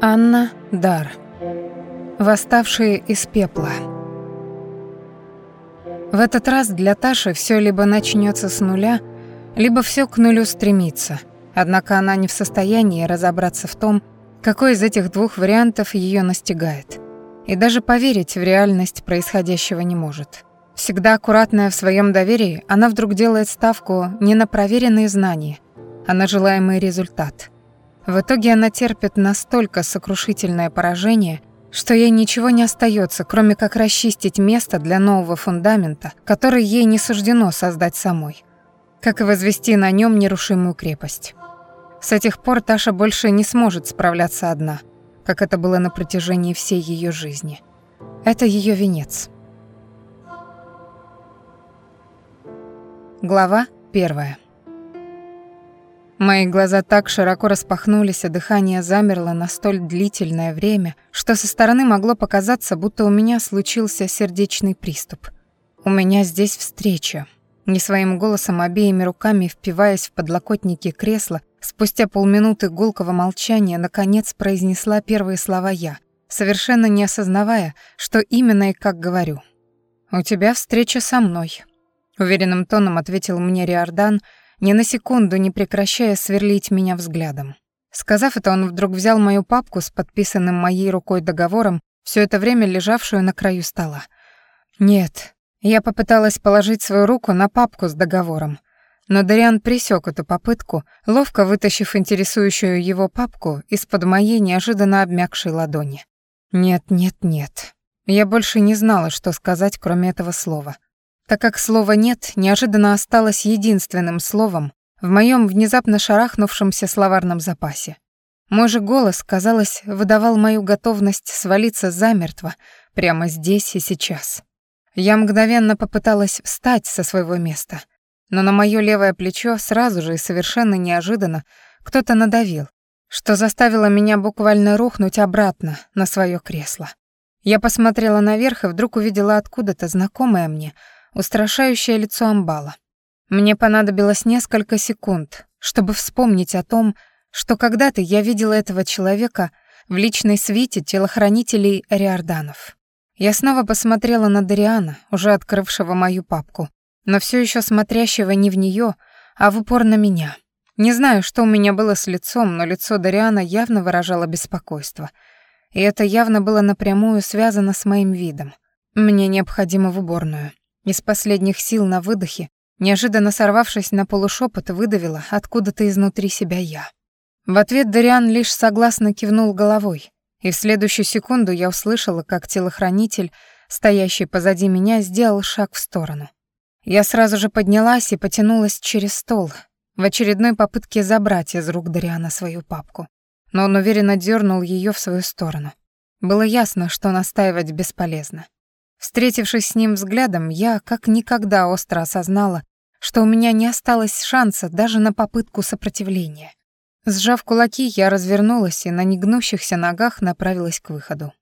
Анна Дар. Восставшие из пепла. В этот раз для Таши все либо начнется с нуля, либо все к нулю стремится. Однако она не в состоянии разобраться в том, какой из этих двух вариантов ее настигает. И даже поверить в реальность происходящего не может. Всегда аккуратная в своем доверии, она вдруг делает ставку не на проверенные знания, а на желаемый результат. В итоге она терпит настолько сокрушительное поражение, что ей ничего не остается, кроме как расчистить место для нового фундамента, который ей не суждено создать самой, как и возвести на нем нерушимую крепость. С этих пор Таша больше не сможет справляться одна, как это было на протяжении всей ее жизни. Это ее венец. Глава первая. Мои глаза так широко распахнулись, а дыхание замерло на столь длительное время, что со стороны могло показаться, будто у меня случился сердечный приступ. У меня здесь встреча. Не своим голосом, обеими руками впиваясь в подлокотники кресла, спустя полминуты гулкого молчания наконец произнесла первые слова я, совершенно не осознавая, что именно и как говорю. «У тебя встреча со мной», Уверенным тоном ответил мне Риордан, ни на секунду не прекращая сверлить меня взглядом. Сказав это, он вдруг взял мою папку с подписанным моей рукой договором, все это время лежавшую на краю стола. Нет, я попыталась положить свою руку на папку с договором, но Дариан пресек эту попытку, ловко вытащив интересующую его папку из-под моей неожиданно обмякшей ладони. Нет, нет, нет. Я больше не знала, что сказать, кроме этого слова — так как слово «нет» неожиданно осталось единственным словом в моем внезапно шарахнувшемся словарном запасе. Мой же голос, казалось, выдавал мою готовность свалиться замертво прямо здесь и сейчас. Я мгновенно попыталась встать со своего места, но на моё левое плечо сразу же и совершенно неожиданно кто-то надавил, что заставило меня буквально рухнуть обратно на своё кресло. Я посмотрела наверх и вдруг увидела откуда-то знакомое мне — устрашающее лицо амбала. Мне понадобилось несколько секунд, чтобы вспомнить о том, что когда-то я видела этого человека в личной свите телохранителей Риорданов. Я снова посмотрела на Дариана, уже открывшего мою папку, но все еще смотрящего не в нее, а в упор на меня. Не знаю, что у меня было с лицом, но лицо Дариана явно выражало беспокойство. И это явно было напрямую связано с моим видом. Мне необходимо в уборную. Из последних сил на выдохе, неожиданно сорвавшись на полушепот, выдавила откуда-то изнутри себя я. В ответ Дариан лишь согласно кивнул головой, и в следующую секунду я услышала, как телохранитель, стоящий позади меня, сделал шаг в сторону. Я сразу же поднялась и потянулась через стол, в очередной попытке забрать из рук Дариана свою папку. Но он уверенно дернул ее в свою сторону. Было ясно, что настаивать бесполезно. Встретившись с ним взглядом, я как никогда остро осознала, что у меня не осталось шанса даже на попытку сопротивления. Сжав кулаки, я развернулась и на негнущихся ногах направилась к выходу.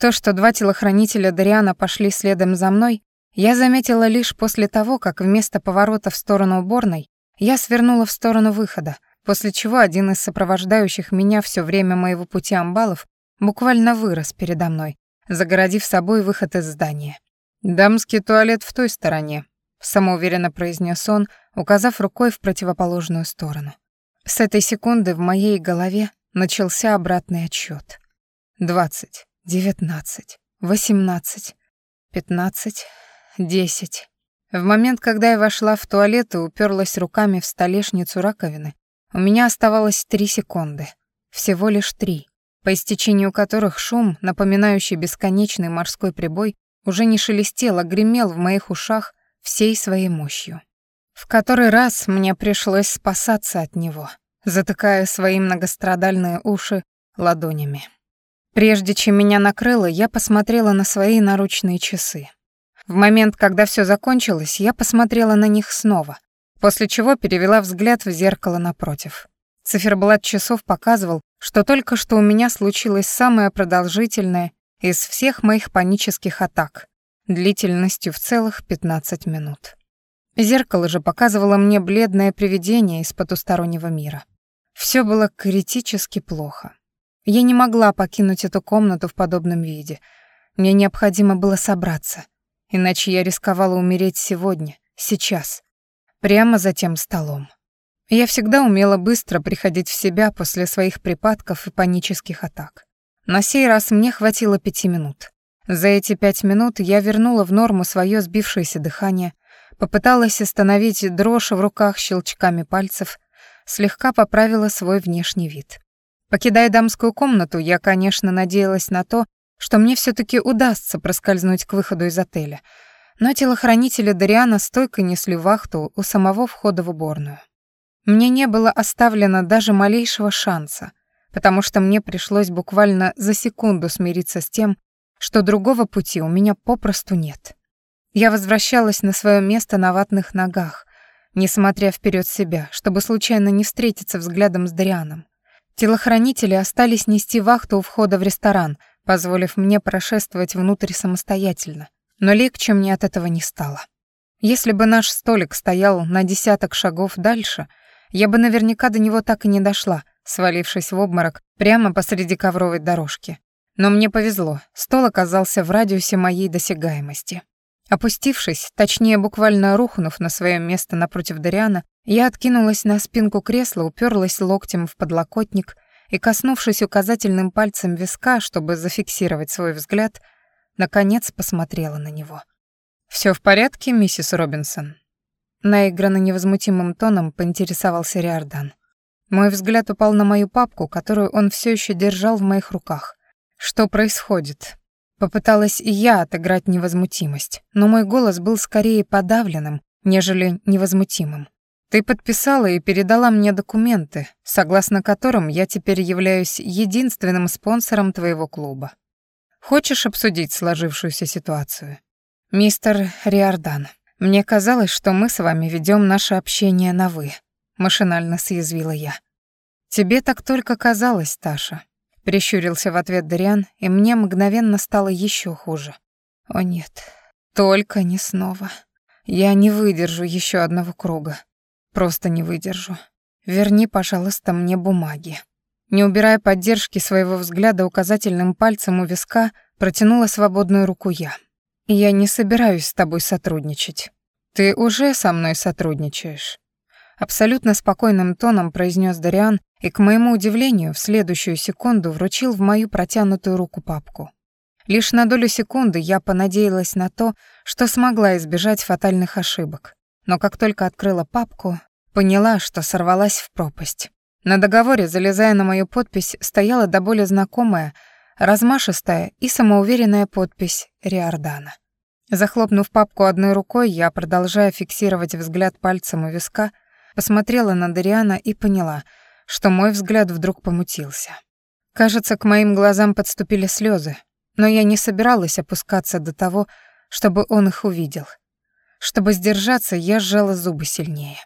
То, что два телохранителя Дариана пошли следом за мной, я заметила лишь после того, как вместо поворота в сторону уборной я свернула в сторону выхода, после чего один из сопровождающих меня все время моего пути амбалов буквально вырос передо мной, загородив собой выход из здания. «Дамский туалет в той стороне», — самоуверенно произнес он, указав рукой в противоположную сторону. С этой секунды в моей голове начался обратный отсчет. Двадцать, девятнадцать, восемнадцать, пятнадцать, десять. В момент, когда я вошла в туалет и уперлась руками в столешницу раковины, у меня оставалось три секунды. Всего лишь три по истечению которых шум, напоминающий бесконечный морской прибой, уже не шелестел, а гремел в моих ушах всей своей мощью. В который раз мне пришлось спасаться от него, затыкая свои многострадальные уши ладонями. Прежде чем меня накрыло, я посмотрела на свои наручные часы. В момент, когда все закончилось, я посмотрела на них снова, после чего перевела взгляд в зеркало напротив. Циферблат часов показывал, что только что у меня случилось самое продолжительное из всех моих панических атак, длительностью в целых 15 минут. Зеркало же показывало мне бледное привидение из потустороннего мира. Все было критически плохо. Я не могла покинуть эту комнату в подобном виде. Мне необходимо было собраться, иначе я рисковала умереть сегодня, сейчас, прямо за тем столом. Я всегда умела быстро приходить в себя после своих припадков и панических атак. На сей раз мне хватило пяти минут. За эти пять минут я вернула в норму свое сбившееся дыхание, попыталась остановить дрожь в руках щелчками пальцев, слегка поправила свой внешний вид. Покидая дамскую комнату, я, конечно, надеялась на то, что мне все таки удастся проскользнуть к выходу из отеля, но телохранители Дариана стойко несли вахту у самого входа в уборную. Мне не было оставлено даже малейшего шанса, потому что мне пришлось буквально за секунду смириться с тем, что другого пути у меня попросту нет. Я возвращалась на свое место на ватных ногах, не смотря вперед себя, чтобы случайно не встретиться взглядом с Дарианом. Телохранители остались нести вахту у входа в ресторан, позволив мне прошествовать внутрь самостоятельно, но легче мне от этого не стало. Если бы наш столик стоял на десяток шагов дальше — я бы наверняка до него так и не дошла, свалившись в обморок прямо посреди ковровой дорожки. Но мне повезло, стол оказался в радиусе моей досягаемости. Опустившись, точнее буквально рухнув на свое место напротив Дариана, я откинулась на спинку кресла, уперлась локтем в подлокотник и, коснувшись указательным пальцем виска, чтобы зафиксировать свой взгляд, наконец посмотрела на него. «Всё в порядке, миссис Робинсон?» Наигранно невозмутимым тоном поинтересовался Риордан. Мой взгляд упал на мою папку, которую он все еще держал в моих руках. Что происходит? Попыталась и я отыграть невозмутимость, но мой голос был скорее подавленным, нежели невозмутимым. Ты подписала и передала мне документы, согласно которым я теперь являюсь единственным спонсором твоего клуба. Хочешь обсудить сложившуюся ситуацию? Мистер Риордан, мне казалось, что мы с вами ведем наше общение на «вы», — машинально съязвила я. «Тебе так только казалось, Таша», — прищурился в ответ Дариан, и мне мгновенно стало еще хуже. «О нет, только не снова. Я не выдержу еще одного круга. Просто не выдержу. Верни, пожалуйста, мне бумаги». Не убирая поддержки своего взгляда указательным пальцем у виска, протянула свободную руку я. «Я не собираюсь с тобой сотрудничать. Ты уже со мной сотрудничаешь». Абсолютно спокойным тоном произнес Дариан и, к моему удивлению, в следующую секунду вручил в мою протянутую руку папку. Лишь на долю секунды я понадеялась на то, что смогла избежать фатальных ошибок. Но как только открыла папку, поняла, что сорвалась в пропасть. На договоре, залезая на мою подпись, стояла до боли знакомая, размашистая и самоуверенная подпись Риордана. Захлопнув папку одной рукой, я, продолжая фиксировать взгляд пальцем у виска, посмотрела на Дариана и поняла, что мой взгляд вдруг помутился. Кажется, к моим глазам подступили слезы, но я не собиралась опускаться до того, чтобы он их увидел. Чтобы сдержаться, я сжала зубы сильнее.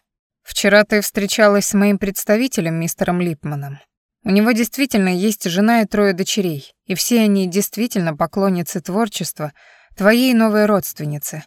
«Вчера ты встречалась с моим представителем, мистером Липманом. У него действительно есть жена и трое дочерей, и все они действительно поклонницы творчества твоей новой родственницы.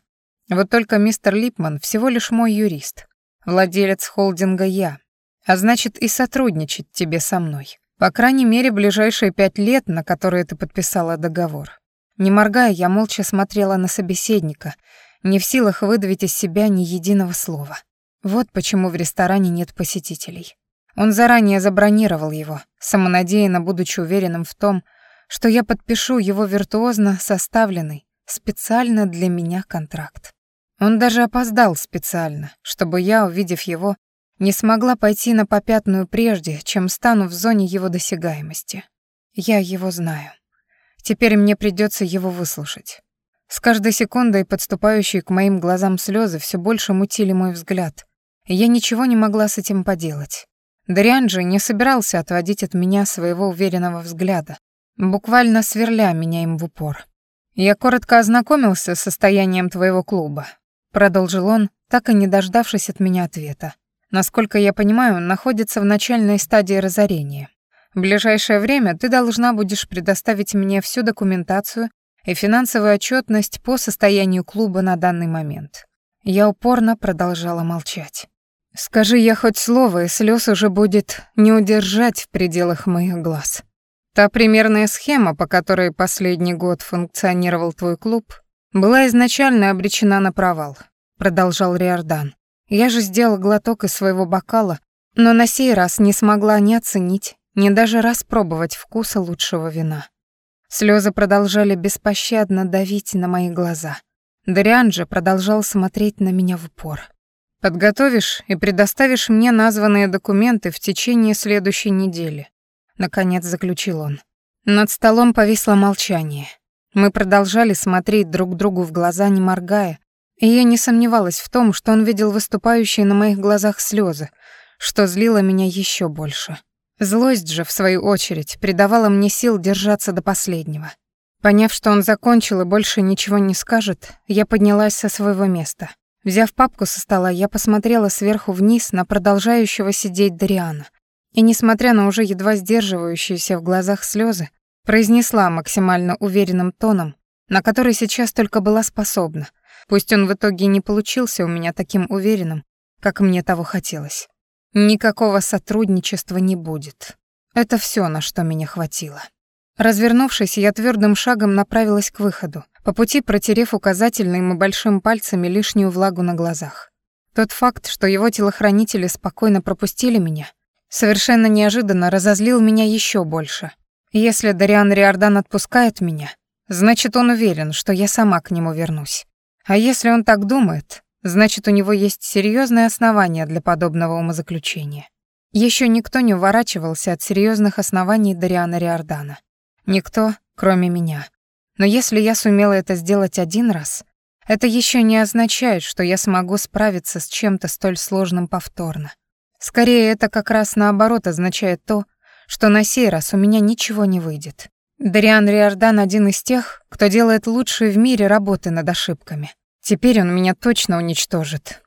Вот только мистер Липман всего лишь мой юрист, владелец холдинга я, а значит и сотрудничать тебе со мной. По крайней мере, ближайшие пять лет, на которые ты подписала договор. Не моргая, я молча смотрела на собеседника, не в силах выдавить из себя ни единого слова. Вот почему в ресторане нет посетителей. Он заранее забронировал его, самонадеянно будучи уверенным в том, что я подпишу его виртуозно составленный, специально для меня контракт. Он даже опоздал специально, чтобы я, увидев его, не смогла пойти на попятную прежде, чем стану в зоне его досягаемости. Я его знаю. Теперь мне придется его выслушать. С каждой секундой подступающие к моим глазам слезы все больше мутили мой взгляд, я ничего не могла с этим поделать. Дариан же не собирался отводить от меня своего уверенного взгляда, буквально сверля меня им в упор. «Я коротко ознакомился с состоянием твоего клуба», — продолжил он, так и не дождавшись от меня ответа. Насколько я понимаю, он находится в начальной стадии разорения. В ближайшее время ты должна будешь предоставить мне всю документацию и финансовую отчетность по состоянию клуба на данный момент. Я упорно продолжала молчать. Скажи я хоть слово, и слез уже будет не удержать в пределах моих глаз. Та примерная схема, по которой последний год функционировал твой клуб, была изначально обречена на провал, продолжал Риордан. Я же сделал глоток из своего бокала, но на сей раз не смогла ни оценить, ни даже распробовать вкуса лучшего вина. Слезы продолжали беспощадно давить на мои глаза. Дариан же продолжал смотреть на меня в упор. «Подготовишь и предоставишь мне названные документы в течение следующей недели», — наконец заключил он. Над столом повисло молчание. Мы продолжали смотреть друг другу в глаза, не моргая, и я не сомневалась в том, что он видел выступающие на моих глазах слезы, что злило меня еще больше. Злость же, в свою очередь, придавала мне сил держаться до последнего. Поняв, что он закончил и больше ничего не скажет, я поднялась со своего места. Взяв папку со стола, я посмотрела сверху вниз на продолжающего сидеть Дариана. И, несмотря на уже едва сдерживающиеся в глазах слезы, произнесла максимально уверенным тоном, на который сейчас только была способна, пусть он в итоге не получился у меня таким уверенным, как мне того хотелось. Никакого сотрудничества не будет. Это все, на что меня хватило. Развернувшись, я твердым шагом направилась к выходу, по пути протерев указательным и большим пальцами лишнюю влагу на глазах. Тот факт, что его телохранители спокойно пропустили меня, совершенно неожиданно разозлил меня еще больше. Если Дариан Риордан отпускает меня, значит, он уверен, что я сама к нему вернусь. А если он так думает, Значит, у него есть серьезные основания для подобного умозаключения. Еще никто не уворачивался от серьезных оснований Дариана Риордана. Никто, кроме меня. Но если я сумела это сделать один раз, это еще не означает, что я смогу справиться с чем-то столь сложным повторно. Скорее, это как раз наоборот означает то, что на сей раз у меня ничего не выйдет. Дариан Риордан один из тех, кто делает лучшие в мире работы над ошибками. Теперь он меня точно уничтожит.